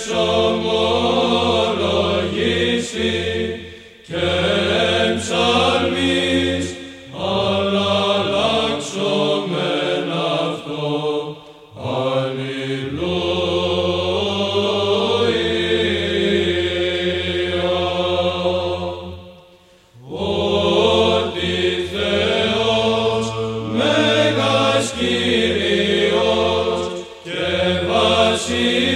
Show. Αυτός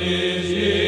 εστί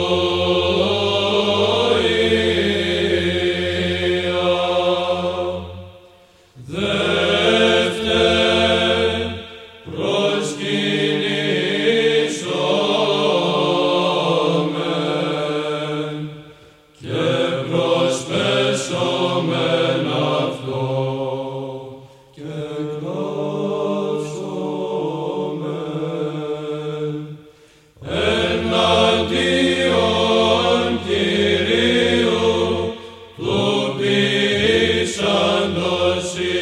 Θεός